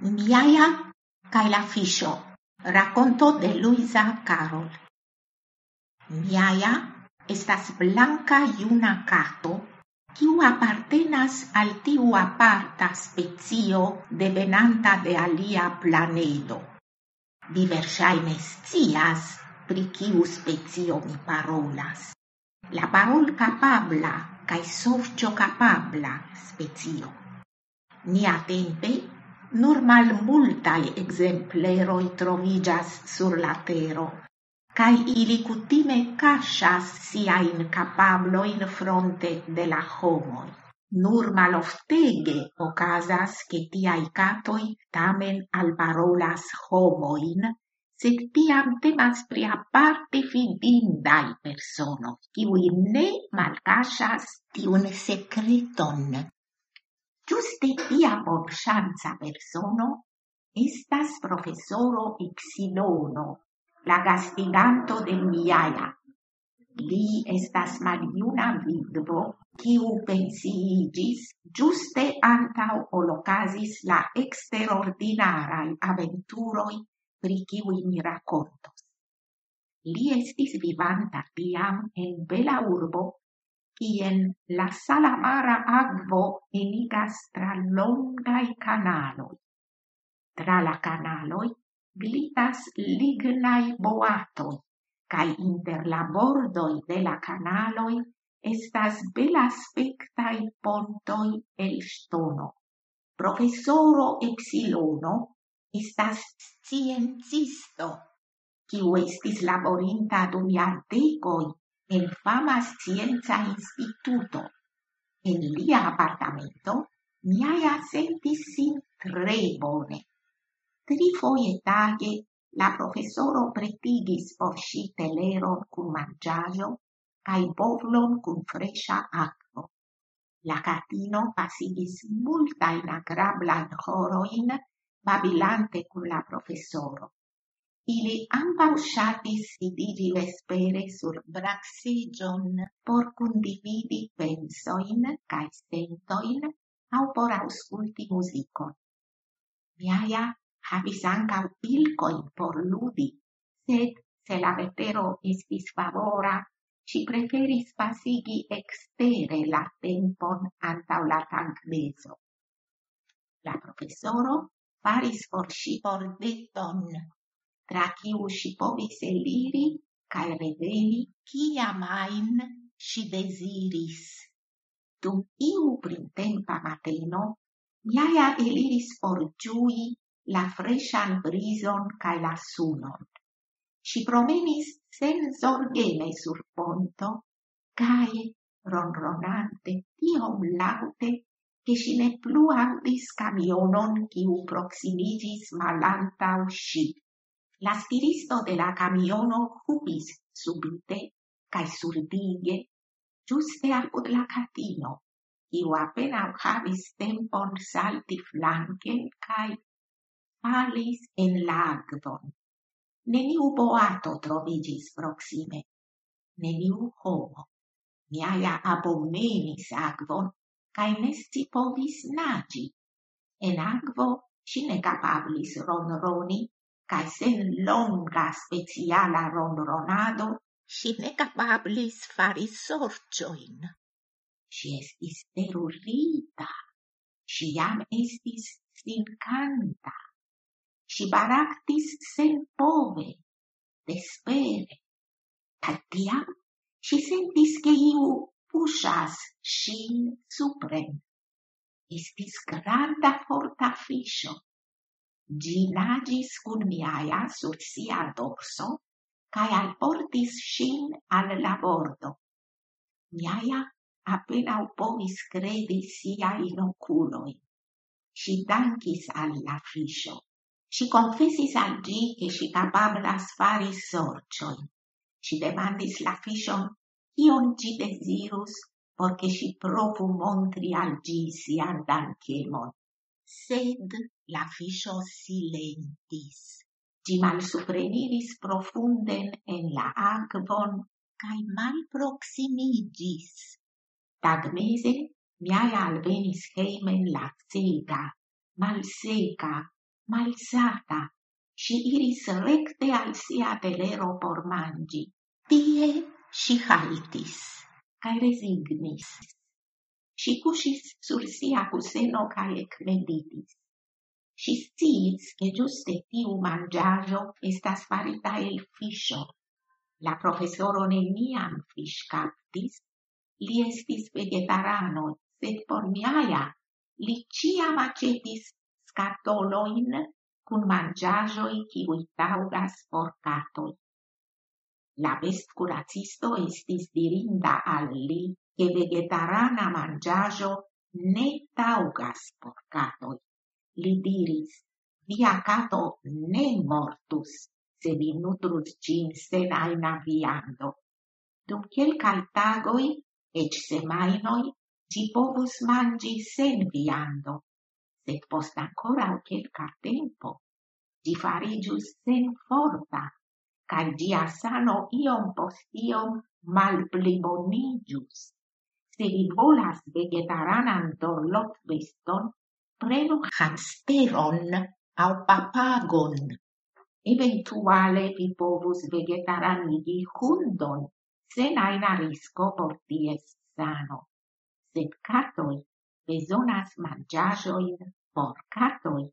Miaia cae la fisio, racconto de Luisa Carol. Miaia estas blanca iuna cato, kiu apartenas al tiu aparta specio devenanta de alia planedo. Vi versaine scias pri kiu specio mi parolas. La parol capabla cae sorĉo capabla specio. Nia tempe nur mal multai exempleroi trovigas sur la tero, cae ili cutime casas capablo in fronte de la homoi. Nur maloftege ocasas che tiai catoi tamen alparolas homoin, sed tiam temas pri aparte fidindai persono, qui ne malcasas tiun secreton Giuste tia bonŝanca persono estas professoro Exilono, la gastiganto de Miaia. Li estas maliuna vidvo, kiu pensiigis giuste antau olocasis la exterordinarai aventuroi pri kiui mi racontos. Li estis vivanta tiam en bela urbo kien la salamara agvo enigas tra longai canaloi. Tra la canaloi glitas lignai boatoi, cae inter la bordoi de la canaloi estas belaspectai pontoi el stono. Professoro Epsilono estas sciencisto, quiu estis laborinta dum jardecoi en fama scienza instituto. En lia appartamento miaia sentis sin tre bone. Tri foie tage la professoro pretigis por si teleron cun mangiaio, cae bovlon cun fresha acqua. La catino pasigis multain agrablain horoin babilante cun la professoro. Ili ambau shatis sidigi vespere sur braxigion por condividi pensoin cae sentoin au por ausculti musicon. Miaia habis ancau pilcoin por ludi, sed se la vetero estis favora, ci preferis pasigi extere la tempon antau la tankmezo. La professoro faris por si por bordeton tra kiu si povis eliri cae reveni kiam ajn si desiris. Dum iu printempa mateno, miaia eliris por giui la freshan brison cae la sunon. Si promenis sen zorgene sur ponto, cae ronronante tiom laute che si ne plu audis camionon u proximigis malantau sci. La stiristo de la camiono hubis subite cae surdige giuste apud la catino, iu appena havis tempon salti flanken cae falis en lagvon. Neniu boato trovigis proxime, neniu homo. Miaia abomenis agvon, cae nesti povis nagi. En agvo si capablis ronroni cae sen longa speciala ronronado si ne capablis fari sorcioin. Si estis terurita, si jam estis sincanta, si baractis sen pove, despere, Tal tiam si sentis che iu pusas sin supren. Estis granda forta fisio, Gi lagis cun miaia sur sia dorso, cae alportis shin al la bordo. Miaia appena povis credi sia in oculoi. Si dankis al la fisio. Si confessis al gi che si capablas fari sorcioi. Si demandis la fision ion gi desirus porque si provu montri al gi sian dankemon sed la fisio silentis. Gi malsupreniris profunden en la agvon, cae malproximigis. Tagmese miai alvenis heimen seca mal malsata. Si iris recte al sia telero por mangi. Tie si haltis, cae resignis. Si cusis sur sia cuseno cae ec meditis. Si sciis che giuste tiu mangiajo estas farita el fisho. La professoro neniam fish captis, li estis vegetarano, sed por miaia li ciam acetis scatoloin cun mangiagioi ciui taugas por catoi. La best curacisto estis dirinda al li che vegetarana mangiajo ne taugas por catoi. Li diris, via cato ne mortus, se vi nutrus cin sen aina viando. Dum quelcae tagoi, ec semainoi, ci povus mangi sen viando, sed post ancora quelca tempo, ci farigius sen forta, cae dia sano iom post iom malplibonigius. Se vi volas vegetaranan dorlot veston, prenu hamsteron au papagon. Eventuale vi povus vegetaranigi hundon, sen aina risco por ties sano. Sed catoi besonas mangiajoin por catoi.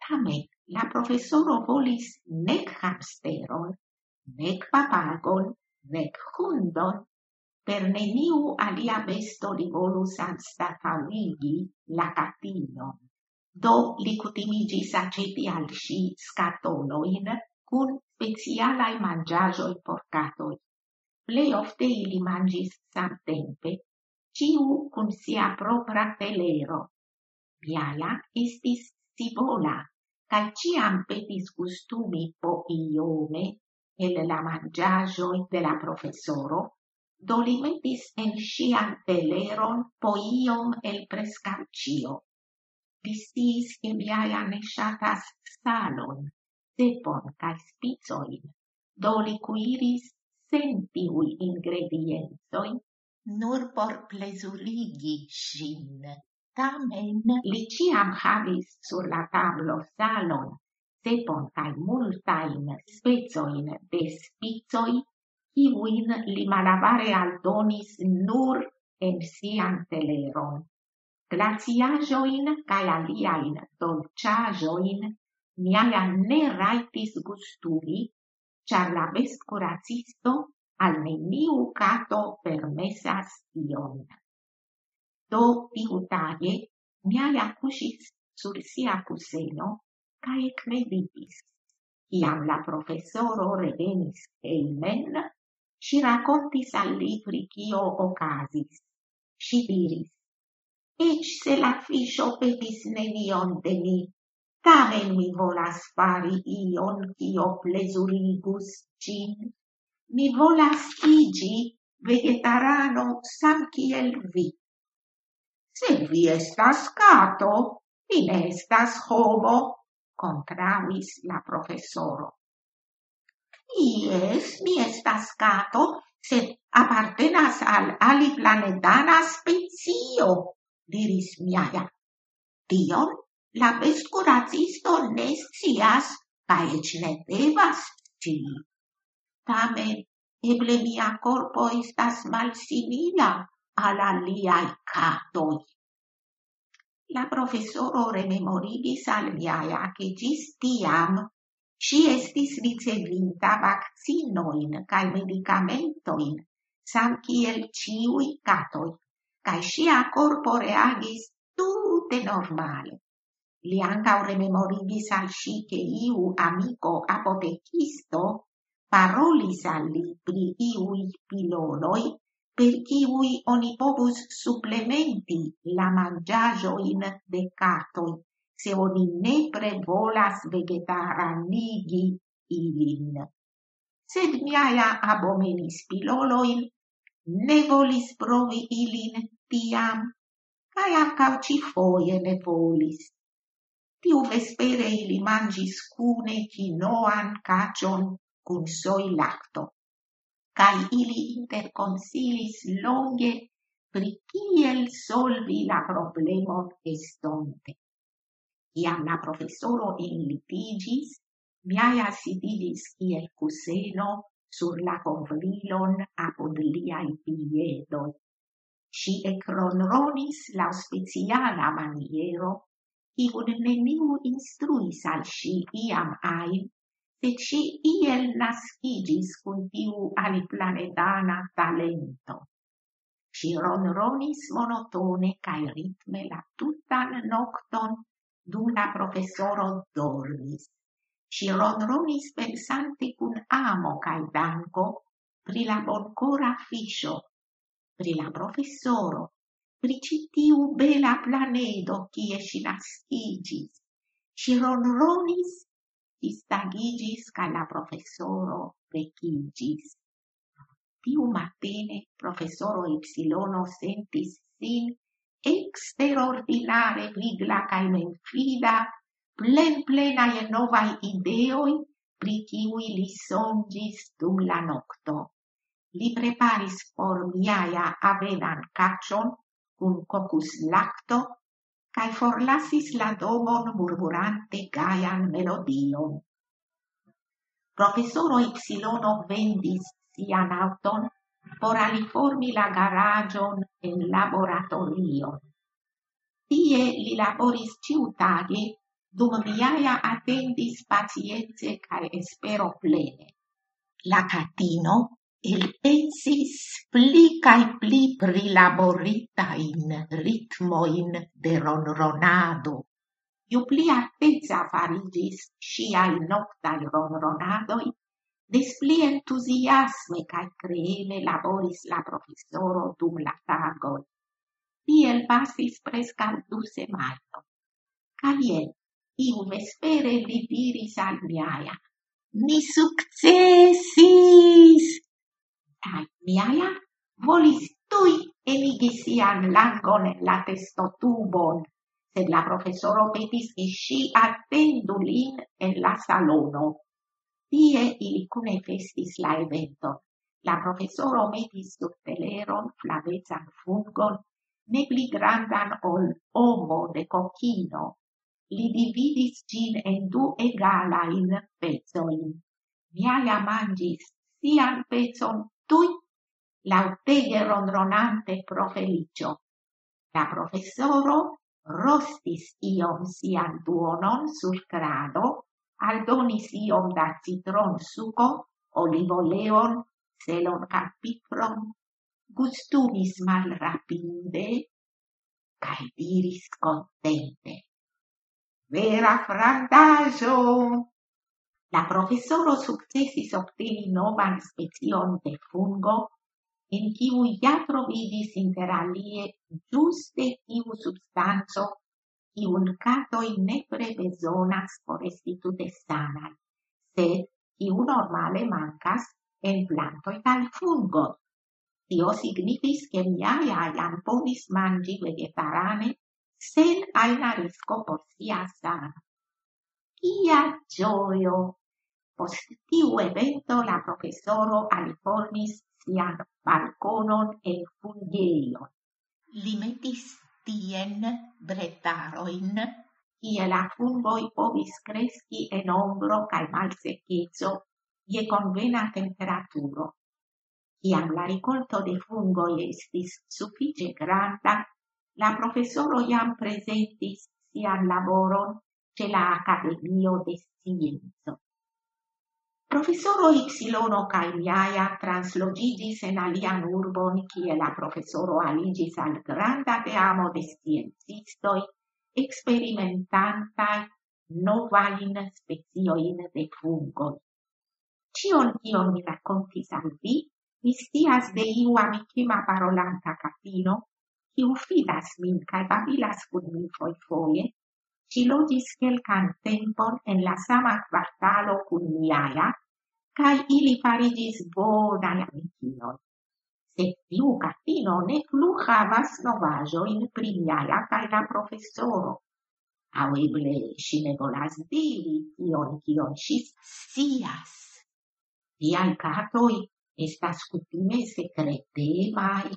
Tamen, la professoro volis nec hamsteron, nec papagon, nec hundon, per neniu alia besto li volus anstataŭigi la katinon. Do li kutimigis aceti al ŝi skatolojn cun specialai mangiagioi porcatoi. Plei ofte ili mangis samtempe, ciu cun sia propra telero. Biala estis sibola, cae ciam petis gustumi po iome el la mangiagioi de la professoro, dolimetis en sian teleron poiom el prescaucio. Vistis che viaia ne shatas salon, sepon cae spizoin, do liquiris sentiui ingredientoi, nur por plesurigi shin. Tamen li ciam havis sur la tablo salon, sepon cae multain spezoin de spizoi kiuin li malavare aldonis nur en sian teleron. Glaciajoin cae aliain dolciajoin miaia ne raitis gusturi, char la vescuracisto al neniu cato permesas ion. Do tiu tage niaia cusis sur sia cuseno cae ecmeditis, iam la professoro revenis eimen, Si racontis al li pri cio ocasis. Si diris, Ec se la fisho petis nenion de mi, tamen mi volas fari ion cio plesurigus cin. Mi volas igi vegetarano sam kiel vi. Se vi estas cato, vi ne estas homo, contravis la professoro. Ies, mi estas gato, sed apartenas al aliplanetana spezio, diris miaia. Tion la pescuracisto ne scias, cae ec ne devas scii. Tamen, eble mia corpo estas malsimila al aliai catoi. La professoro rememorigis al miaia che gis tiam Si estis ricevinta vaccinoin cae medicamentoin, sam kiel ciui catoi, cae sia corpo reagis tute normale. Li ancau rememorigis al si che iu amico apotecisto parolis al li pri iui piloloi per kiuj oni povus supplementi la mangiagioin de catoi se oni nepre volas vegetaranigi ilin. Sed miaia abomenis piloloin, ne volis provi ilin tiam, cae ancau ci foie ne volis. Tiu vespere ili mangis cune quinoan cacion cun soi lacto, cae ili interconsilis longe pri kiel solvi la problemon estonte. Iam la professoro enlitigis, miaia sididis kiel cuseno sur la corvilon apod liai piedoi. Si ecronronis la speciala maniero, iun neniu instruis al si iam ain, se si iel nascigis cun tiu aliplanetana talento. Si ronronis monotone cae ritme la tutan nocton dum la professoro dormis. Si ronronis pensante cun amo cae danco pri la boncora fisio, pri la professoro, pri citiu bela planedo cie si nascigis. Si ronronis, distagigis kaj la professoro vecigis. Tiu matene professoro Ipsilono sentis sin exterordinare vigla cae menfida, plen plenae novae ideoi pri kiui li songis dum la nocto. Li preparis por miaia avenan caccion cum cocus lacto, cae forlasis la domon murmurante gaian melodion. Professoro Ypsilono vendis sian auton por aliformi la garagion en laboratorio. Tie li laboris ciutage, dum miaia attendis pacienze cae espero plene. La catino elpensis pli cae pli prilaboritain ritmoin de ronronado. Iu pli attesa farigis sciai noctai ronronadoi, Des pli entusiasme cae creeme laboris la professoro dum la tagoj. Tiel pasis prescal du semaino. Kaj iu vespere li diris al miaia, ni successis! Kaj miaia volis tui eligi sian langon en la testotubon, sed la professoro petis che si attendu lin en la salono Tie ili cune festis la evento. La professoro metis sub teleron flavezan fungon, ne pli grandan ol omo de cocchino. Li dividis gin en du egalain pezoin. Miaia mangis sian pezon tui lautege rondronante pro felicio. La professoro rostis iom sian duonon sur crado, aldonis iom da citron suco, olivoleon, celon capitron, gustumis mal rapide, cae diris contente. Vera frandajo! La professoro successis obteni novan spezion de fungo, in kiu ja trovidis inter alie giuste tiu substanzo iun catoi nepre besonas por estitute sanai, sed iu normale mancas en plantoi kaj fungo. Tio signifis che miai iam povis mangi vegetarane sen aina risco por sia sana. Ia gioio! Post tiu evento la professoro aliformis sian balconon en fungeion. Li metis tien bretaroin, ie la fungoi povis cresci en ombro cae malsecchezzo ie convena temperaturo. Iam la ricolto de fungoi estis suffice granda, la professoro iam presentis sian laboron ce la Academio de Scienzo. Professoro Ipsilono cae miaia translogigis en alian urbon, cie la professoro aligis al granda teamo de sciencistoi, experimentantai novain specioin de fungoi. Cion ion mi raccontis al vi, mi stias de iu amicima parolanta capino, ciu fidas min cae babilas cun mi foi foie, ci logis quelcan tempon en la sama quartalo cun miaia, cae ili farigis bonan amicion. Se tiu catino ne plu havas novajo in primiaia cae la professoro, au eble si ne volas diri ion kion si sias. Tiai catoi estas cutime secretemai